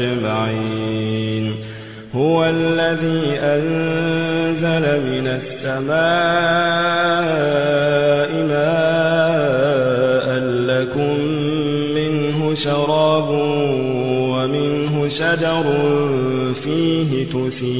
أجمعين. هو الذي أنزل من السماء ماء لكم منه شراب ومنه شجر فيه تسيمون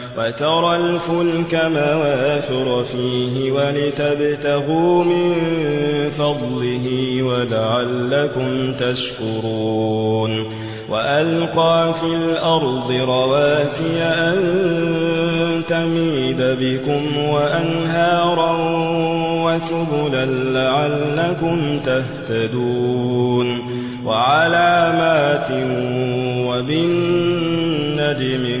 وترى الفلك مواخر فيه ولتبتغوا من فضله ولعلكم تشكرون وألقى في الأرض رواسي أن تميد بكم وأنهارا وسبلا لعلكم تهتدون وعلامات وبالنجم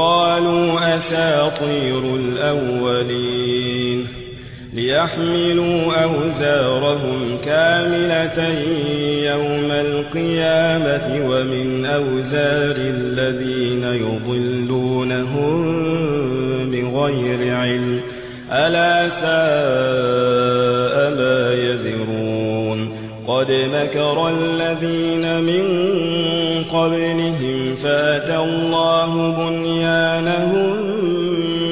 قالوا أساطير الأولين ليحملوا أوزارهم كاملة يوم القيامة ومن أوزار الذين يضلونهم بغير علم ألا ساء ما يذرون قد مكر الذين من قبلهم فاتى الله بنيانهم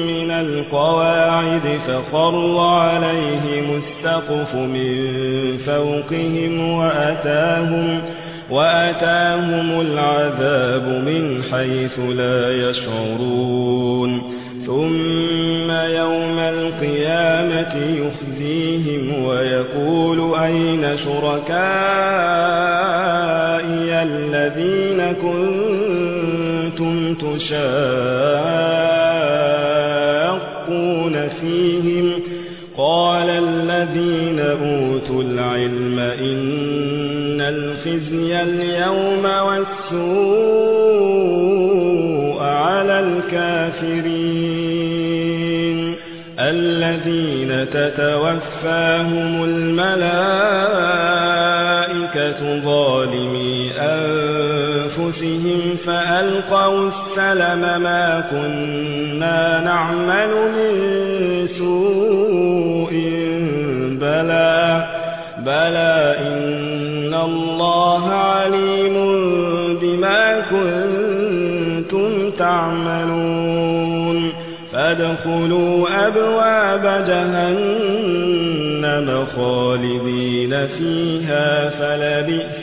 من القواعد فخر عليهم السقف من فوقهم وأتاهم وأتاهم العذاب من حيث لا يشعرون. ثم يوم القيامة يخزيهم ويقول أين شركائي الذين كنتم تشاقون فيهم قال الذين أوتوا العلم إن الخزي اليوم والسوء على الكافرين الذين تتوفاهم الملائكة ظالمي أنفسهم فألقوا السلم ما كنا نعمل من سوء بلى بلى إن الله عليم بما كنتم تعملون. فادخلوا أبواب جهنم خالدين فيها فلبئس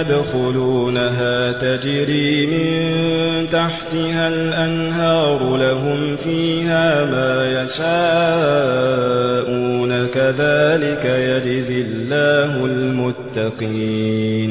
يدخلونها تجري من تحتها الأنهار لهم فيها ما يشاءون. كذلك يجزي الله المتقين.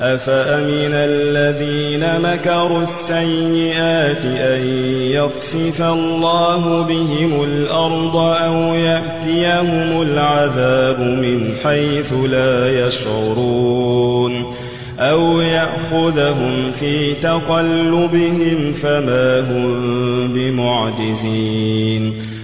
أفأمن الذين مكروا السيئات أن يخسف الله بهم الأرض أو يأتيهم العذاب من حيث لا يشعرون أو يأخذهم في تقلبهم فما هم بمعجزين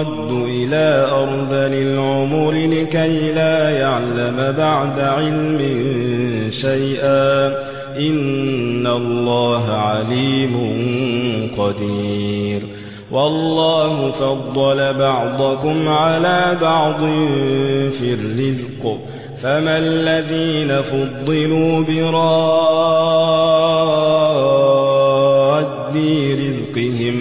يرد إلى أرض العمر لكي لا يعلم بعد علم شيئا. إن الله عليم قدير. والله فضل بعضكم على بعض في الرزق. فما الذين فضلوا براد رزقهم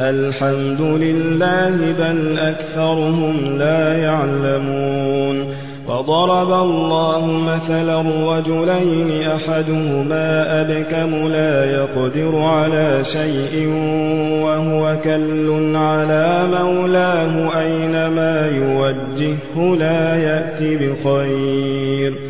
الحمد لله بل أكثرهم لا يعلمون وضرب الله مثلا رجلين أحدهما أبكم لا يقدر على شيء وهو كل على مولاه أينما يوجهه لا يأتي بخير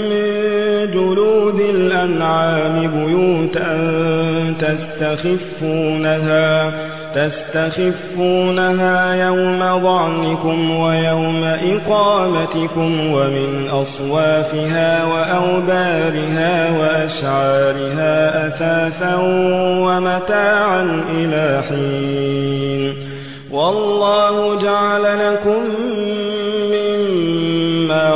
جلود الأنعام بيوتا تستخفونها تستخفونها يوم ضعنكم ويوم إقامتكم ومن أصوافها وأوبارها وأشعارها أثاثا ومتاعا إلى حين. والله جعل لكم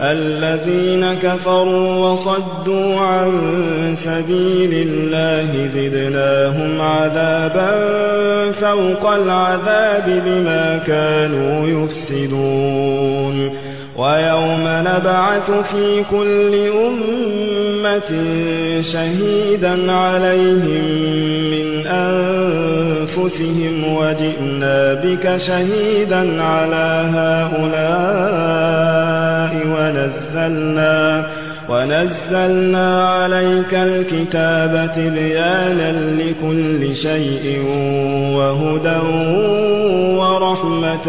الذين كفروا وصدوا عن سبيل الله زدناهم عذابا فوق العذاب بما كانوا يفسدون. ويوم نبعث في كل أمة شهيدا عليهم من أنفسهم وجئنا بك شهيدا على هؤلاء ونزلنا ونزلنا عليك الكتاب تبيانا لكل شيء وهدى ورحمة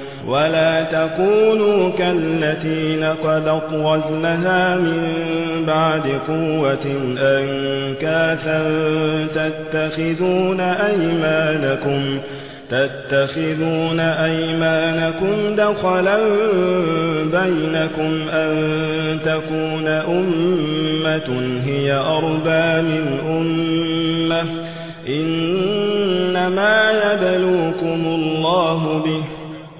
ولا تكونوا كالتي نقضت غزلها من بعد قوة أنكاثا تتخذون أيمانكم تتخذون أيمانكم دخلا بينكم أن تكون أمة هي أربى من أمة إنما يبلوكم الله به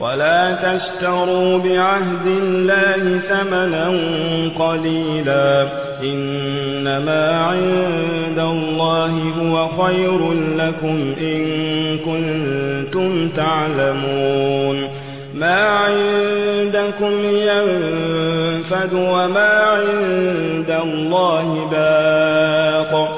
ولا تشتروا بعهد الله ثمنا قليلا. إنما عند الله هو خير لكم إن كنتم تعلمون. ما عندكم ينفد وما عند الله باق.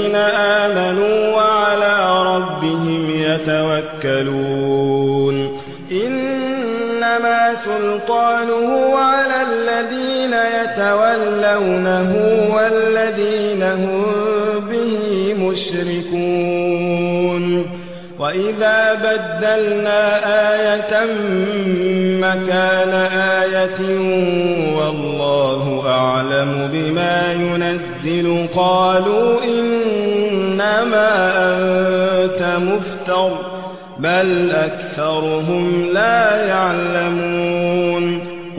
سلطانه على الذين يتولونه والذين هم به مشركون. وإذا بدلنا آية مكان آية والله أعلم بما ينزل. قالوا إنما أنت مفتر بل أكثرهم لا يعلمون.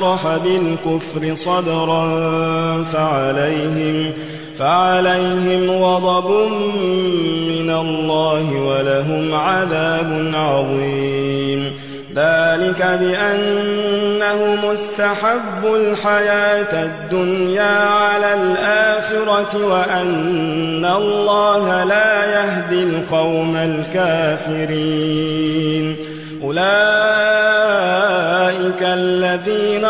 شرح بالكفر صدرا فعليهم فعليهم غضب من الله ولهم عذاب عظيم. ذلك بأنهم استحبوا الحياة الدنيا على الآخرة وأن الله لا يهدي القوم الكافرين.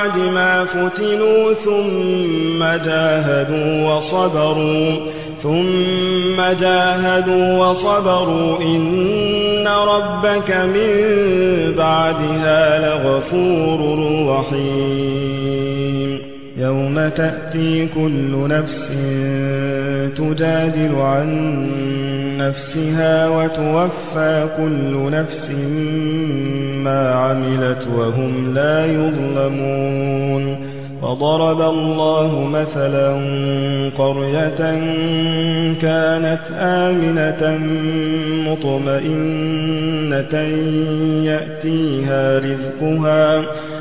بعد ما فتنوا ثم جاهدوا وصبروا ثم جاهدوا وصبروا إن ربك من بعدها لغفور رحيم. يوم تأتي كل نفس تجادل عن نفسها وتوفى كل نفس ما عملت وهم لا يظلمون وضرب الله مثلا قرية كانت آمنة مطمئنة يأتيها رزقها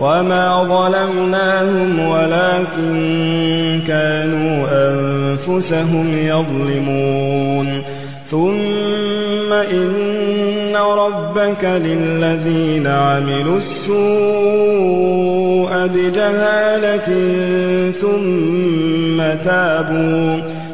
وما ظلمناهم ولكن كانوا أنفسهم يظلمون ثم إن ربك للذين عملوا السوء بجهالة ثم تابوا